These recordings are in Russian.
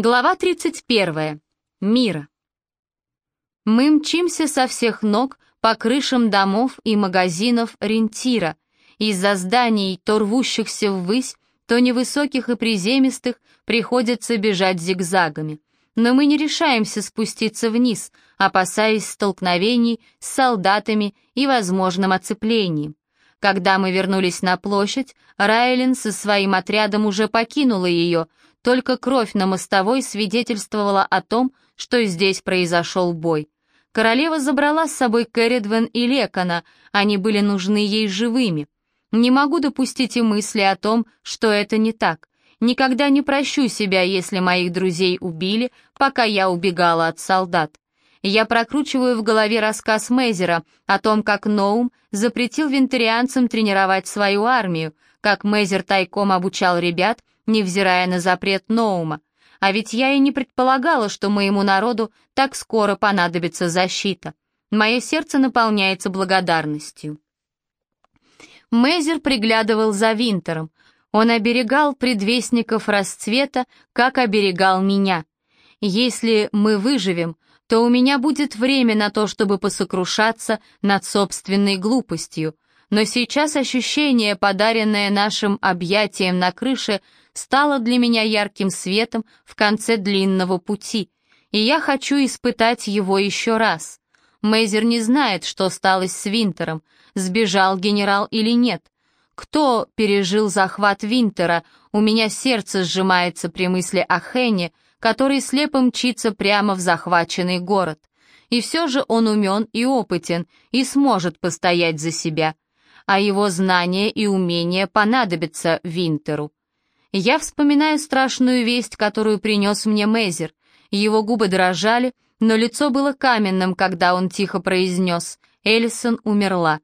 Глава 31. Мира. Мы мчимся со всех ног по крышам домов и магазинов рентира. Из-за зданий, то рвущихся ввысь, то невысоких и приземистых, приходится бежать зигзагами. Но мы не решаемся спуститься вниз, опасаясь столкновений с солдатами и возможным оцеплением. Когда мы вернулись на площадь, Райлин со своим отрядом уже покинула ее, только кровь на мостовой свидетельствовала о том, что здесь произошел бой. Королева забрала с собой Кэрридвен и Лекона, они были нужны ей живыми. Не могу допустить и мысли о том, что это не так. Никогда не прощу себя, если моих друзей убили, пока я убегала от солдат. Я прокручиваю в голове рассказ Мейзера о том, как Ноум запретил вентарианцам тренировать свою армию, как Мейзер тайком обучал ребят, невзирая на запрет Ноума. А ведь я и не предполагала, что моему народу так скоро понадобится защита. Мое сердце наполняется благодарностью. Мейзер приглядывал за Винтером. Он оберегал предвестников расцвета, как оберегал меня. Если мы выживем, то у меня будет время на то, чтобы посокрушаться над собственной глупостью. Но сейчас ощущение, подаренное нашим объятием на крыше, стало для меня ярким светом в конце длинного пути, и я хочу испытать его еще раз. Мейзер не знает, что стало с Винтером, сбежал генерал или нет. Кто пережил захват Винтера, у меня сердце сжимается при мысли о Хене, который слепо мчится прямо в захваченный город. И все же он умен и опытен, и сможет постоять за себя. А его знания и умения понадобятся Винтеру. Я вспоминаю страшную весть, которую принес мне Мейзер. Его губы дрожали, но лицо было каменным, когда он тихо произнес «Эллисон умерла».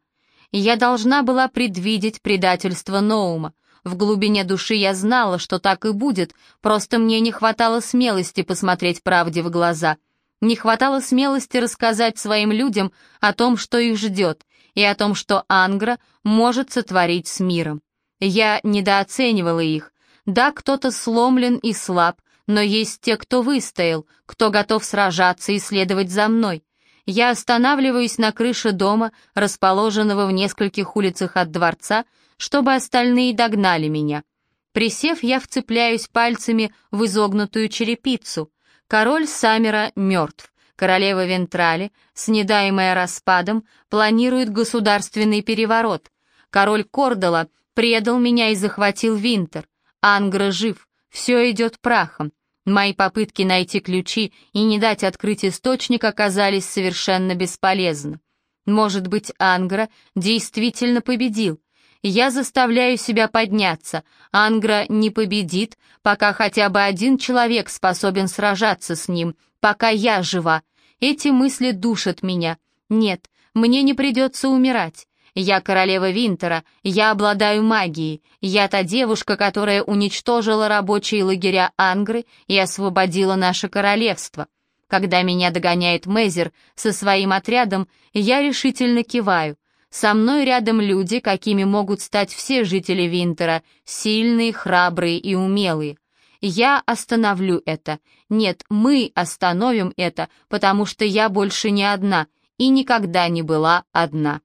Я должна была предвидеть предательство Ноума. В глубине души я знала, что так и будет, просто мне не хватало смелости посмотреть правде в глаза. Не хватало смелости рассказать своим людям о том, что их ждет, и о том, что Ангра может сотворить с миром. Я недооценивала их, да, кто-то сломлен и слаб, но есть те, кто выстоял, кто готов сражаться и следовать за мной. Я останавливаюсь на крыше дома, расположенного в нескольких улицах от дворца, чтобы остальные догнали меня. Присев, я вцепляюсь пальцами в изогнутую черепицу. Король Самера мертв. Королева Вентрали, снедаемая распадом, планирует государственный переворот. Король Кордала предал меня и захватил Винтер. Ангра жив, все идет прахом. Мои попытки найти ключи и не дать открыть источник оказались совершенно бесполезны. Может быть, Ангра действительно победил. Я заставляю себя подняться. Ангра не победит, пока хотя бы один человек способен сражаться с ним, пока я жива. Эти мысли душат меня. Нет, мне не придется умирать. Я королева Винтера, я обладаю магией, я та девушка, которая уничтожила рабочие лагеря Ангры и освободила наше королевство. Когда меня догоняет Мезер со своим отрядом, я решительно киваю. Со мной рядом люди, какими могут стать все жители Винтера, сильные, храбрые и умелые. Я остановлю это. Нет, мы остановим это, потому что я больше не одна и никогда не была одна.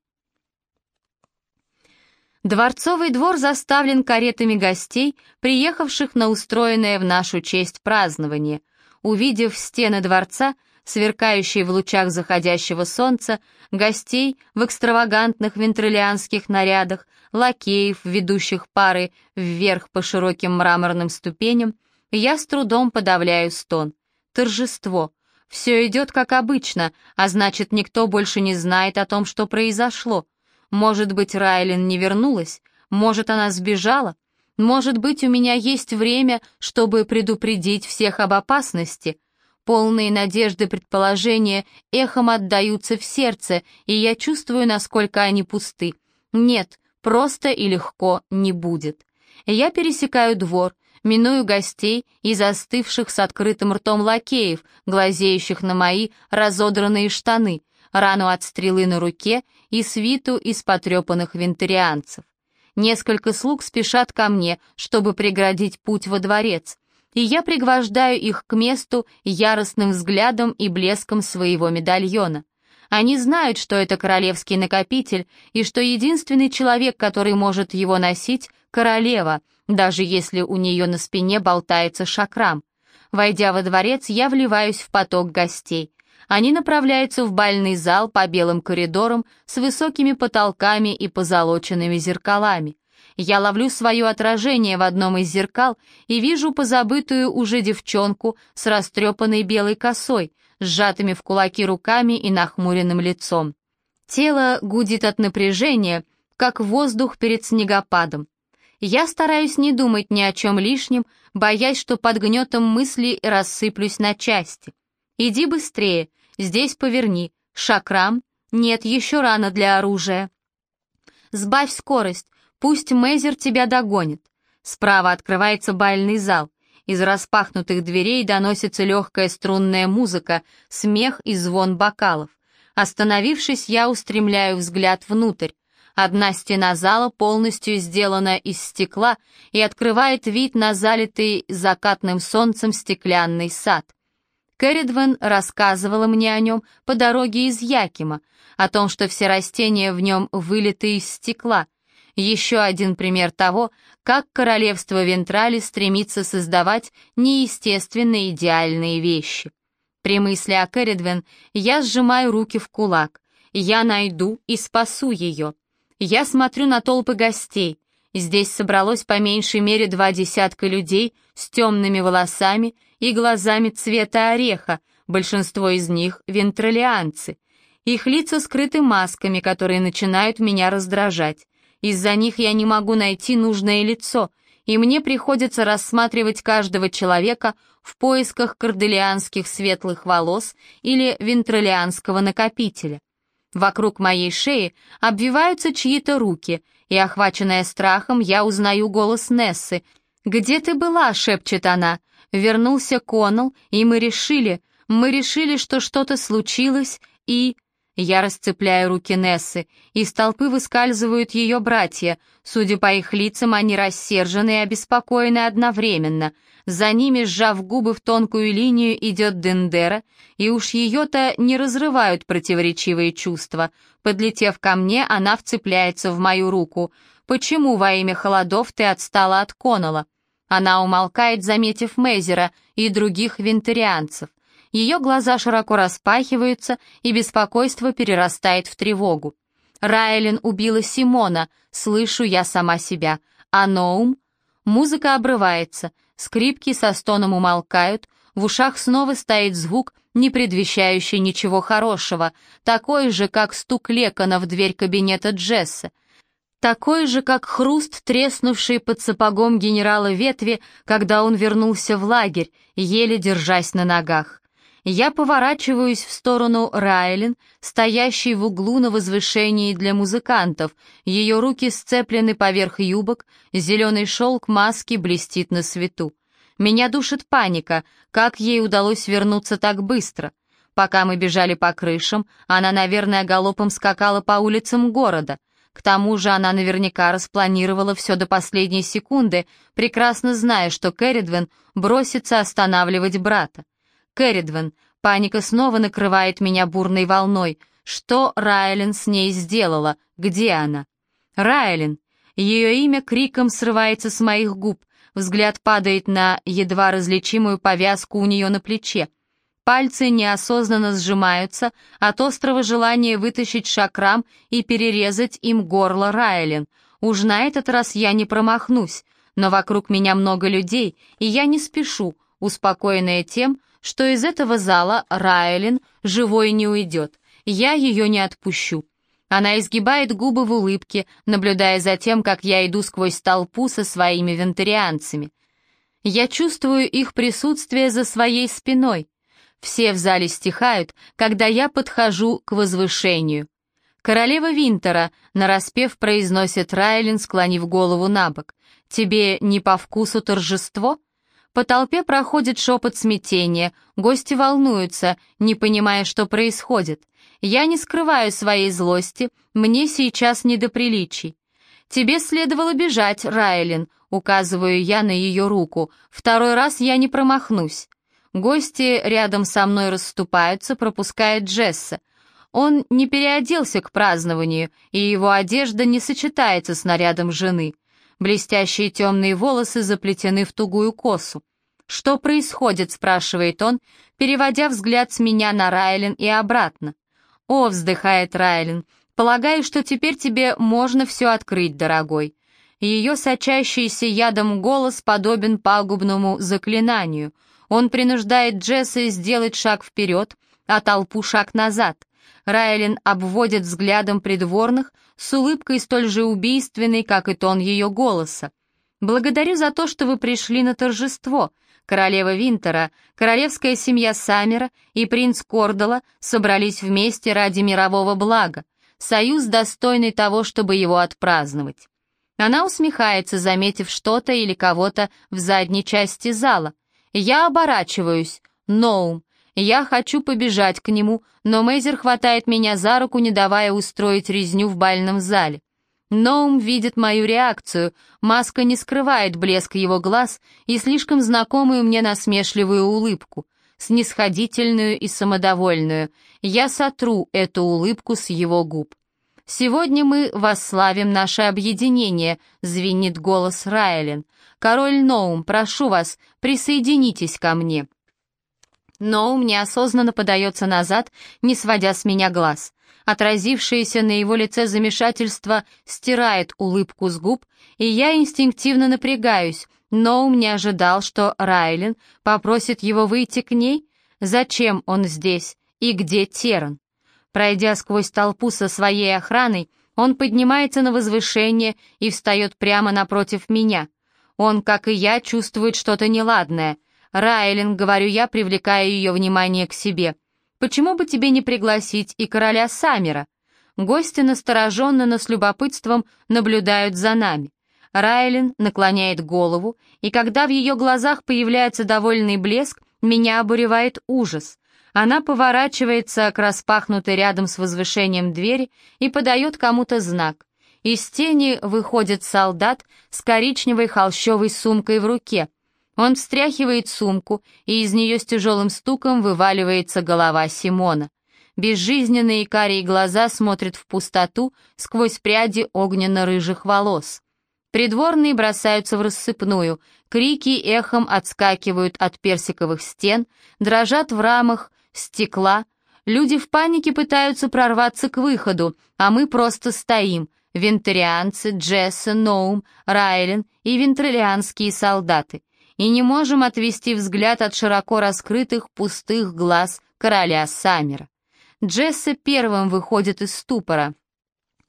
Дворцовый двор заставлен каретами гостей, приехавших на устроенное в нашу честь празднование. Увидев стены дворца, сверкающие в лучах заходящего солнца, гостей в экстравагантных вентрилианских нарядах, лакеев, ведущих пары вверх по широким мраморным ступеням, я с трудом подавляю стон. Торжество. Все идет как обычно, а значит, никто больше не знает о том, что произошло. Может быть, Райлин не вернулась? Может, она сбежала? Может быть, у меня есть время, чтобы предупредить всех об опасности? Полные надежды предположения эхом отдаются в сердце, и я чувствую, насколько они пусты. Нет, просто и легко не будет. Я пересекаю двор, миную гостей и застывших с открытым ртом лакеев, глазеющих на мои разодранные штаны, рану от стрелы на руке и свиту из потрепанных вентарианцев. Несколько слуг спешат ко мне, чтобы преградить путь во дворец. и я пригвождаю их к месту яростным взглядом и блеском своего медальона. Они знают, что это королевский накопитель, и что единственный человек, который может его носить — королева, даже если у нее на спине болтается шакрам. Войдя во дворец, я вливаюсь в поток гостей. Они направляются в бальный зал по белым коридорам с высокими потолками и позолоченными зеркалами. Я ловлю свое отражение в одном из зеркал и вижу позабытую уже девчонку с растрепанной белой косой, сжатыми в кулаки руками и нахмуренным лицом. Тело гудит от напряжения, как воздух перед снегопадом. Я стараюсь не думать ни о чем лишнем, боясь, что под гнетом мыслей рассыплюсь на части. «Иди быстрее, здесь поверни. Шакрам? Нет, еще рано для оружия. Сбавь скорость, пусть Мейзер тебя догонит». Справа открывается бальный зал. Из распахнутых дверей доносится легкая струнная музыка, смех и звон бокалов. Остановившись, я устремляю взгляд внутрь. Одна стена зала полностью сделана из стекла и открывает вид на залитый закатным солнцем стеклянный сад. Кэрридвен рассказывала мне о нем по дороге из Якима, о том, что все растения в нем вылиты из стекла. Еще один пример того, как королевство Вентрали стремится создавать неестественные идеальные вещи. При мысли о Кэрридвен я сжимаю руки в кулак. Я найду и спасу ее. Я смотрю на толпы гостей. Здесь собралось по меньшей мере два десятка людей с темными волосами и глазами цвета ореха, большинство из них — вентролианцы. Их лица скрыты масками, которые начинают меня раздражать. Из-за них я не могу найти нужное лицо, и мне приходится рассматривать каждого человека в поисках корделианских светлых волос или вентролианского накопителя. Вокруг моей шеи обвиваются чьи-то руки, и, охваченная страхом, я узнаю голос Нессы. «Где ты была?» — шепчет она. Вернулся Коннелл, и мы решили, мы решили, что что-то случилось, и... Я расцепляю руки Нессы, из толпы выскальзывают ее братья. Судя по их лицам, они рассержены и обеспокоены одновременно. За ними, сжав губы в тонкую линию, идет Дендера, и уж ее-то не разрывают противоречивые чувства. Подлетев ко мне, она вцепляется в мою руку. «Почему во имя холодов ты отстала от Коннелла?» Она умолкает, заметив Мейзера и других вентарианцев. Ее глаза широко распахиваются, и беспокойство перерастает в тревогу. Райлин убила Симона, слышу я сама себя. А Ноум? Музыка обрывается, скрипки со стоном умолкают, в ушах снова стоит звук, не предвещающий ничего хорошего, такой же, как стук Лекона в дверь кабинета Джесса. Такой же, как хруст, треснувший под сапогом генерала ветви, когда он вернулся в лагерь, еле держась на ногах. Я поворачиваюсь в сторону Райлин, стоящей в углу на возвышении для музыкантов. Ее руки сцеплены поверх юбок, зеленый шелк маски блестит на свету. Меня душит паника, как ей удалось вернуться так быстро. Пока мы бежали по крышам, она, наверное, галопом скакала по улицам города. К тому же она наверняка распланировала все до последней секунды, прекрасно зная, что Кэрридвен бросится останавливать брата. Кэрридвен. Паника снова накрывает меня бурной волной. Что Райлен с ней сделала? Где она? Райлен. Ее имя криком срывается с моих губ. Взгляд падает на едва различимую повязку у нее на плече. Пальцы неосознанно сжимаются от острого желания вытащить шакрам и перерезать им горло Райлен. Уж на этот раз я не промахнусь, но вокруг меня много людей, и я не спешу, успокоенная тем, что из этого зала Райлин живой не уйдет. Я ее не отпущу. Она изгибает губы в улыбке, наблюдая за тем, как я иду сквозь толпу со своими вентарианцами. Я чувствую их присутствие за своей спиной. Все в зале стихают, когда я подхожу к возвышению. «Королева Винтера», — нараспев произносит Райлин, склонив голову на бок. «Тебе не по вкусу торжество?» По толпе проходит шепот смятения, гости волнуются, не понимая, что происходит. Я не скрываю своей злости, мне сейчас не до приличий. «Тебе следовало бежать, Райлин», — указываю я на ее руку. «Второй раз я не промахнусь». Гости рядом со мной расступаются, пропуская Джесса. Он не переоделся к празднованию, и его одежда не сочетается с нарядом жены. Блестящие темные волосы заплетены в тугую косу. «Что происходит?» — спрашивает он, переводя взгляд с меня на Райлен и обратно. «О», — вздыхает Райлен, — «полагаю, что теперь тебе можно все открыть, дорогой». Ее сочащийся ядом голос подобен пагубному заклинанию. Он принуждает Джесса сделать шаг вперед, а толпу шаг назад. Райлин обводит взглядом придворных с улыбкой столь же убийственной, как и тон ее голоса. «Благодарю за то, что вы пришли на торжество. Королева Винтера, королевская семья Саммера и принц Кордала собрались вместе ради мирового блага. Союз, достойный того, чтобы его отпраздновать». Она усмехается, заметив что-то или кого-то в задней части зала. Я оборачиваюсь. Ноум, я хочу побежать к нему, но Мейзер хватает меня за руку, не давая устроить резню в бальном зале. Ноум видит мою реакцию, маска не скрывает блеск его глаз и слишком знакомую мне насмешливую улыбку, снисходительную и самодовольную. Я сотру эту улыбку с его губ. «Сегодня мы восславим наше объединение», — звенит голос Райлен. «Король Ноум, прошу вас, присоединитесь ко мне». Ноум неосознанно подается назад, не сводя с меня глаз. Отразившееся на его лице замешательство стирает улыбку с губ, и я инстинктивно напрягаюсь. Ноум не ожидал, что Райлен попросит его выйти к ней. Зачем он здесь? И где Теран? Пройдя сквозь толпу со своей охраной, он поднимается на возвышение и встает прямо напротив меня. Он, как и я, чувствует что-то неладное — «Райлин», — говорю я, привлекая ее внимание к себе, — «почему бы тебе не пригласить и короля Саммера?» Гости настороженно, но с любопытством наблюдают за нами. Райлин наклоняет голову, и когда в ее глазах появляется довольный блеск, меня обуревает ужас. Она поворачивается к распахнутой рядом с возвышением двери и подает кому-то знак. Из тени выходит солдат с коричневой холщовой сумкой в руке — он встряхивает сумку, и из нее с тяжелым стуком вываливается голова Симона. Безжизненные карие глаза смотрят в пустоту сквозь пряди огненно-рыжих волос. Придворные бросаются в рассыпную, крики эхом отскакивают от персиковых стен, дрожат в рамах стекла. Люди в панике пытаются прорваться к выходу, а мы просто стоим, вентарианцы, Джесса, Ноум, Райлен и вентрилианские солдаты и не можем отвести взгляд от широко раскрытых пустых глаз короля Саммера. Джесса первым выходит из ступора.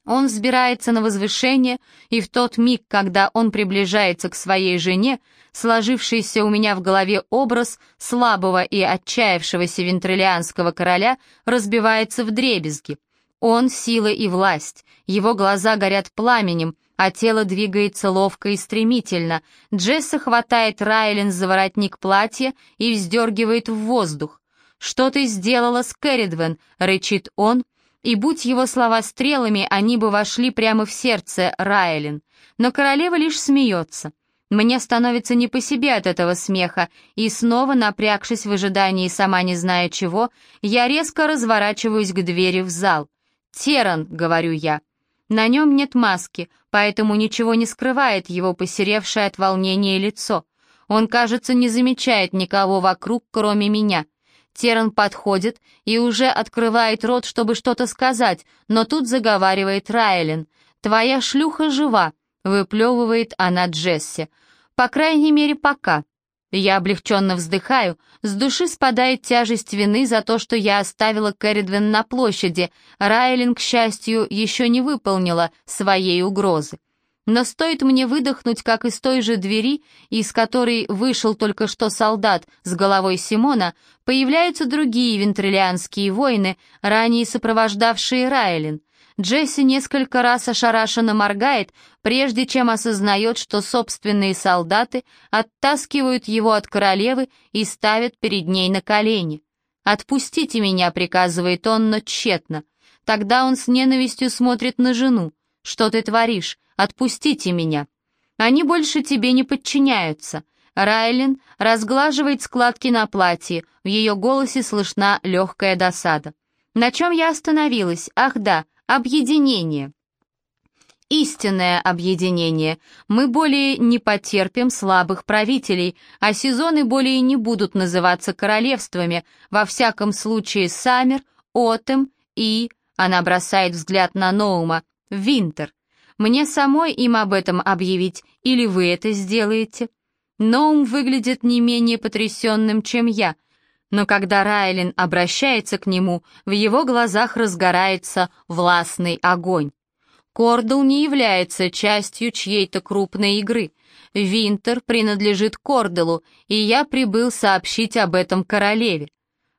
Он взбирается на возвышение, и в тот миг, когда он приближается к своей жене, сложившийся у меня в голове образ слабого и отчаявшегося вентрилианского короля разбивается в дребезги. Он — сила и власть, его глаза горят пламенем, а тело двигается ловко и стремительно. Джесса хватает Райлен за воротник платья и вздергивает в воздух. «Что ты сделала с Кэрридвен?» — рычит он, и будь его слова стрелами, они бы вошли прямо в сердце Райлен. Но королева лишь смеется. Мне становится не по себе от этого смеха, и снова, напрягшись в ожидании сама не зная чего, я резко разворачиваюсь к двери в зал. «Теран», — говорю я, — на нем нет маски, поэтому ничего не скрывает его посеревшее от волнения лицо. Он, кажется, не замечает никого вокруг, кроме меня. Теран подходит и уже открывает рот, чтобы что-то сказать, но тут заговаривает Райлен. «Твоя шлюха жива», — выплевывает она Джесси. «По крайней мере, пока. Я облегченно вздыхаю, с души спадает тяжесть вины за то, что я оставила Кэрридвен на площади. Райлин, к счастью, еще не выполнила своей угрозы. Но стоит мне выдохнуть, как из той же двери, из которой вышел только что солдат с головой Симона, появляются другие вентрилианские воины, ранее сопровождавшие Райлин. Джесси несколько раз ошарашенно моргает, прежде чем осознает, что собственные солдаты оттаскивают его от королевы и ставят перед ней на колени. «Отпустите меня», — приказывает он, но тщетно. Тогда он с ненавистью смотрит на жену. «Что ты творишь? Отпустите меня. Они больше тебе не подчиняются. Райлин разглаживает складки на платье, в ее голосе слышна легкая досада. На чем я остановилась? Ах да, объединение. Истинное объединение. Мы более не потерпим слабых правителей, а сезоны более не будут называться королевствами, во всяком случае Саммер, Отем и... Она бросает взгляд на Ноума. Винтер. Мне самой им об этом объявить, или вы это сделаете? Ноум выглядит не менее потрясенным, чем я, но когда Райлин обращается к нему, в его глазах разгорается властный огонь. Кордл не является частью чьей-то крупной игры. Винтер принадлежит Корделу, и я прибыл сообщить об этом королеве.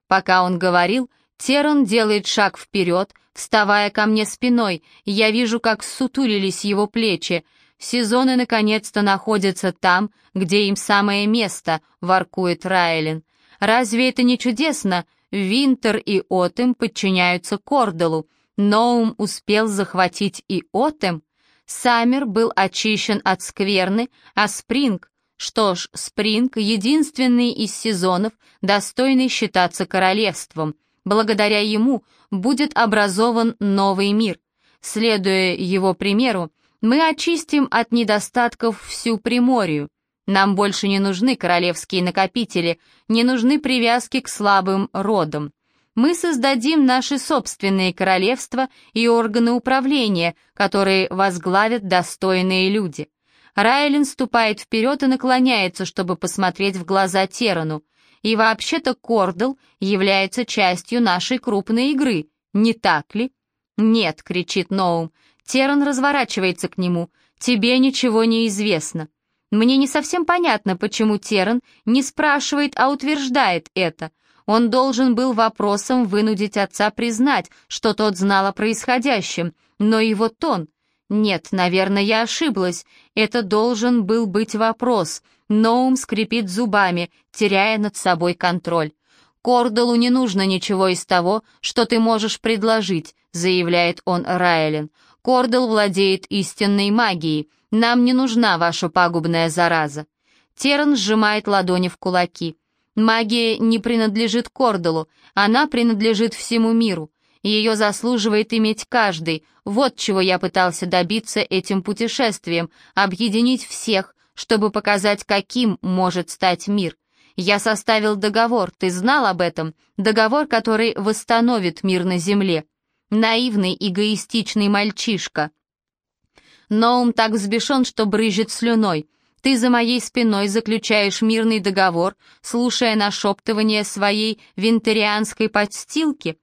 Пока он говорил, Теран делает шаг вперед, вставая ко мне спиной, я вижу, как сутулились его плечи. Сезоны наконец-то находятся там, где им самое место, воркует Райлин. Разве это не чудесно? Винтер и Отем подчиняются Корделу. Ноум успел захватить и Отем. Саммер был очищен от скверны, а Спринг... Что ж, Спринг — единственный из сезонов, достойный считаться королевством. Благодаря ему будет образован новый мир. Следуя его примеру, мы очистим от недостатков всю Приморью. Нам больше не нужны королевские накопители, не нужны привязки к слабым родам. Мы создадим наши собственные королевства и органы управления, которые возглавят достойные люди. Райлин ступает вперед и наклоняется, чтобы посмотреть в глаза Терану. И вообще-то Кордл является частью нашей крупной игры, не так ли? «Нет», — кричит Ноум. Теран разворачивается к нему. «Тебе ничего не известно». Мне не совсем понятно, почему Теран не спрашивает, а утверждает это. Он должен был вопросом вынудить отца признать, что тот знал о происходящем, но его тон... Нет, наверное, я ошиблась. Это должен был быть вопрос. Ноум скрипит зубами, теряя над собой контроль. «Кордалу не нужно ничего из того, что ты можешь предложить», заявляет он Райлен. «Кордал владеет истинной магией. Нам не нужна ваша пагубная зараза». Терн сжимает ладони в кулаки. Магия не принадлежит Кордалу, она принадлежит всему миру. Ее заслуживает иметь каждый. Вот чего я пытался добиться этим путешествием, объединить всех, чтобы показать, каким может стать мир. Я составил договор, ты знал об этом? Договор, который восстановит мир на земле. Наивный, эгоистичный мальчишка. Ноум так взбешен, что брызжет слюной. Ты за моей спиной заключаешь мирный договор, слушая нашептывание своей винтерианской подстилки.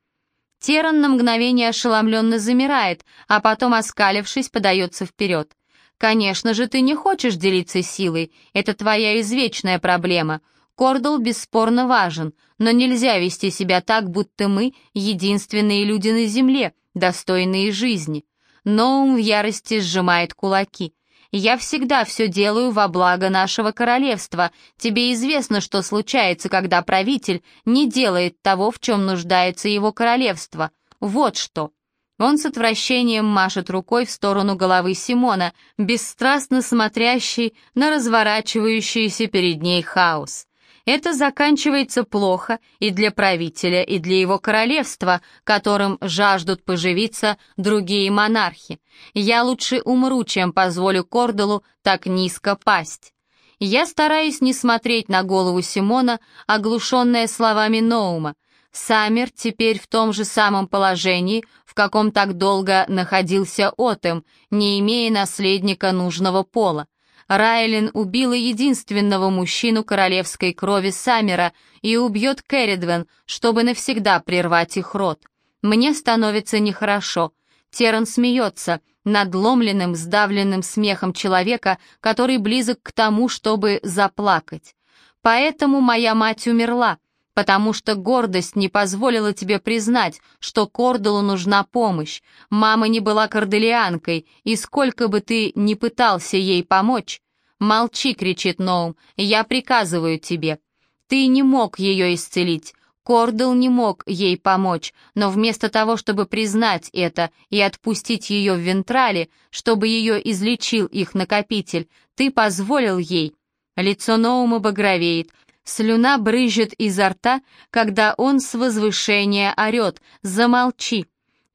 Теран на мгновение ошеломленно замирает, а потом, оскалившись, подается вперед. «Конечно же, ты не хочешь делиться силой, это твоя извечная проблема. Кордл бесспорно важен, но нельзя вести себя так, будто мы единственные люди на Земле, достойные жизни». Ноум в ярости сжимает кулаки. Я всегда все делаю во благо нашего королевства. Тебе известно, что случается, когда правитель не делает того, в чем нуждается его королевство. Вот что». Он с отвращением машет рукой в сторону головы Симона, бесстрастно смотрящий на разворачивающийся перед ней хаос. Это заканчивается плохо и для правителя, и для его королевства, которым жаждут поживиться другие монархи. Я лучше умру, чем позволю Кордалу так низко пасть. Я стараюсь не смотреть на голову Симона, оглушенная словами Ноума. Саммер теперь в том же самом положении, в каком так долго находился Отем, не имея наследника нужного пола. Райлин убила единственного мужчину королевской крови Саммера и убьет Керридвен, чтобы навсегда прервать их род. Мне становится нехорошо. Теран смеется, надломленным, сдавленным смехом человека, который близок к тому, чтобы заплакать. Поэтому моя мать умерла, потому что гордость не позволила тебе признать, что Кордулу нужна помощь. Мама не была корделианкой, и сколько бы ты ни пытался ей помочь... «Молчи!» — кричит Ноум. «Я приказываю тебе. Ты не мог ее исцелить. Кордел не мог ей помочь, но вместо того, чтобы признать это и отпустить ее в Вентрале, чтобы ее излечил их накопитель, ты позволил ей. Лицо Ноума багровеет, слюна брызжет изо рта, когда он с возвышения орет «Замолчи!»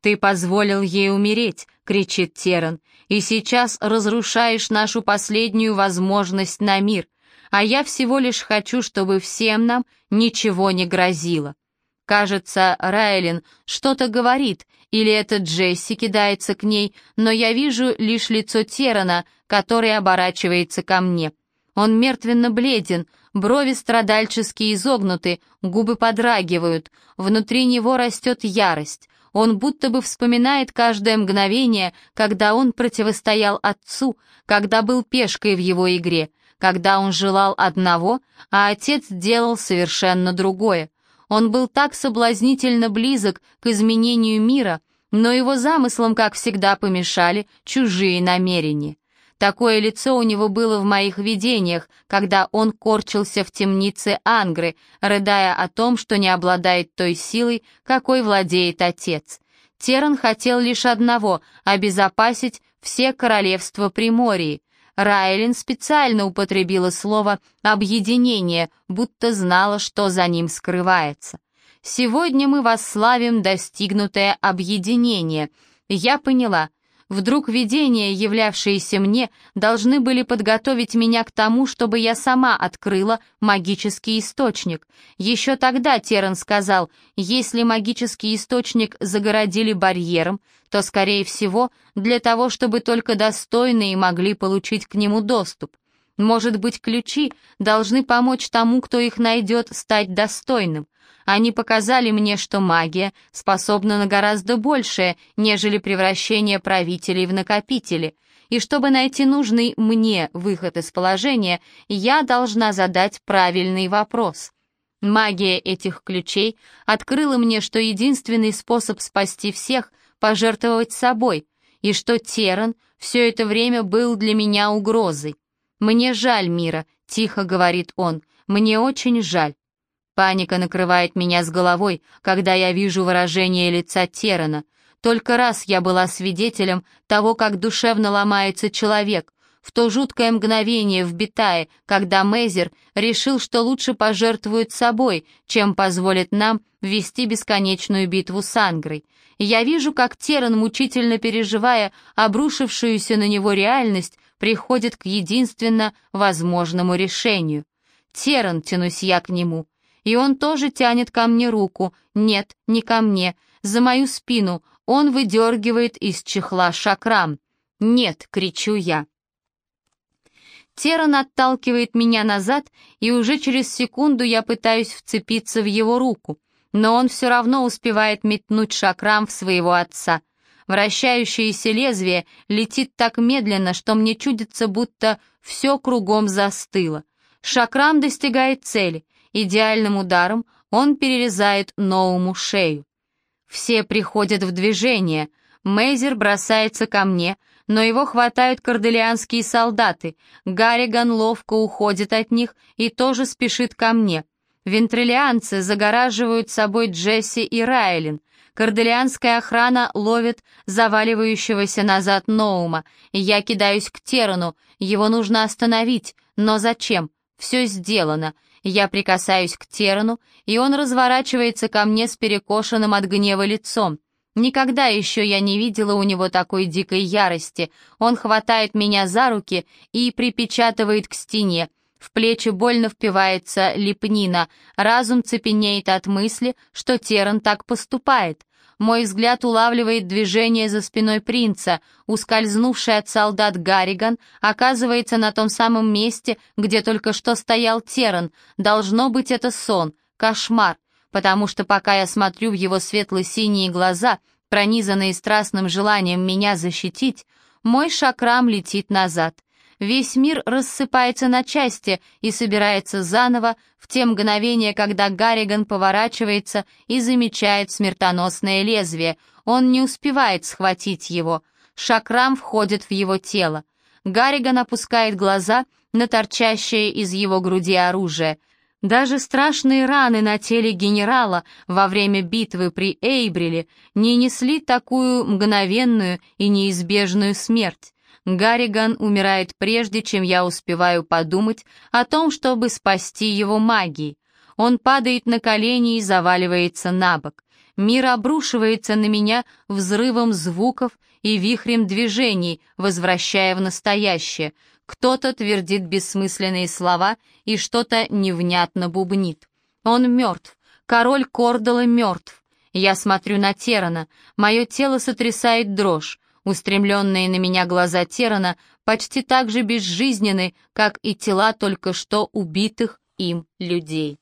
«Ты позволил ей умереть!» — кричит Теран. «И сейчас разрушаешь нашу последнюю возможность на мир а я всего лишь хочу, чтобы всем нам ничего не грозило. Кажется, Райлин что-то говорит, или это Джесси кидается к ней, но я вижу лишь лицо Терана, который оборачивается ко мне. Он мертвенно бледен, брови страдальчески изогнуты, губы подрагивают, внутри него растет ярость. Он будто бы вспоминает каждое мгновение, когда он противостоял отцу, когда был пешкой в его игре — когда он желал одного, а отец делал совершенно другое. Он был так соблазнительно близок к изменению мира, но его замыслам, как всегда, помешали чужие намерения. Такое лицо у него было в моих видениях, когда он корчился в темнице Ангры, рыдая о том, что не обладает той силой, какой владеет отец. Теран хотел лишь одного — обезопасить все королевства Примории, Райлин специально употребила слово «объединение», будто знала, что за ним скрывается. «Сегодня мы восславим достигнутое объединение». Я поняла, Вдруг видения, являвшиеся мне, должны были подготовить меня к тому, чтобы я сама открыла магический источник. Еще тогда Теран сказал, если магический источник загородили барьером, то, скорее всего, для того, чтобы только достойные могли получить к нему доступ. Может быть, ключи должны помочь тому, кто их найдет, стать достойным. Они показали мне, что магия способна на гораздо большее, нежели превращение правителей в накопители, и чтобы найти нужный мне выход из положения, я должна задать правильный вопрос. Магия этих ключей открыла мне, что единственный способ спасти всех — пожертвовать собой, и что Теран все это время был для меня угрозой. «Мне жаль мира», — тихо говорит он, — «мне очень жаль». Паника накрывает меня с головой, когда я вижу выражение лица Терана. Только раз я была свидетелем того, как душевно ломается человек, в то жуткое мгновение в Битае, когда Мейзер решил, что лучше пожертвует собой, чем позволит нам вести бесконечную битву с Ангрой. Я вижу, как Теран, мучительно переживая обрушившуюся на него реальность, приходит к единственно возможному решению. Теран, тянусь я к нему, и он тоже тянет ко мне руку. Нет, не ко мне, за мою спину. Он выдергивает из чехла шакрам. «Нет!» — кричу я. Теран отталкивает меня назад, и уже через секунду я пытаюсь вцепиться в его руку, но он все равно успевает метнуть шакрам в своего отца. Вращающееся лезвие летит так медленно, что мне чудится, будто все кругом застыло. Шакрам достигает цели, Идеальным ударом он перерезает Ноуму шею. Все приходят в движение. Мейзер бросается ко мне, но его хватают корделианские солдаты. Гарриган ловко уходит от них и тоже спешит ко мне. Вентрилианцы загораживают собой Джесси и Райлин. Корделианская охрана ловит заваливающегося назад Ноума. Я кидаюсь к Терану. Его нужно остановить. Но зачем? Все сделано. Я прикасаюсь к Терану, и он разворачивается ко мне с перекошенным от гнева лицом. Никогда еще я не видела у него такой дикой ярости. Он хватает меня за руки и припечатывает к стене. В плечи больно впивается лепнина. Разум цепенеет от мысли, что Теран так поступает. Мой взгляд улавливает движение за спиной принца. Ускользнувший от солдат Гарриган оказывается на том самом месте, где только что стоял Теран. Должно быть, это сон, кошмар, потому что пока я смотрю в его светло-синие глаза, пронизанные страстным желанием меня защитить, мой шакрам летит назад. Весь мир рассыпается на части и собирается заново в те мгновения, когда Гарриган поворачивается и замечает смертоносное лезвие. Он не успевает схватить его. Шакрам входит в его тело. Гарриган опускает глаза на торчащее из его груди оружие. Даже страшные раны на теле генерала во время битвы при Эйбриле не несли такую мгновенную и неизбежную смерть. Гарриган умирает прежде, чем я успеваю подумать о том, чтобы спасти его магией. Он падает на колени и заваливается на бок. Мир обрушивается на меня взрывом звуков и вихрем движений, возвращая в настоящее — кто-то твердит бессмысленные слова и что-то невнятно бубнит. Он мертв. Король Кордала мертв. Я смотрю на Терана. Мое тело сотрясает дрожь. Устремленные на меня глаза Терана почти так же безжизненны, как и тела только что убитых им людей.